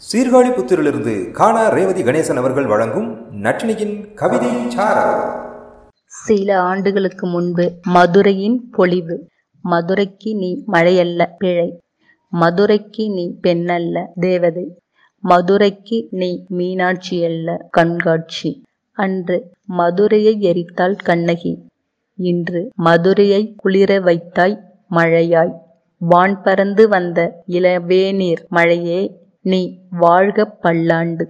சீர்காழி புத்திரிலிருந்து காணா ரேவதி கணேசன் அவர்கள் வழங்கும் நட்டினியின் கவிதை சில ஆண்டுகளுக்கு முன்பு மதுரையின் பொலிவு மதுரைக்கு நீ மழையல்ல பிழை. மதுரைக்கு நீ பெண்ணல்ல தேவதை. மதுரைக்கு நீ மீனாட்சி அல்ல கண்காட்சி. அன்று மதுரையை எரித்தாள் கண்ணகி. இன்று மதுரையை குளிர வைத்தாய் மழையாய். வான் பறந்து வந்த இளவேநீர் மழையே நீ வாழ்க பல்லாண்டு.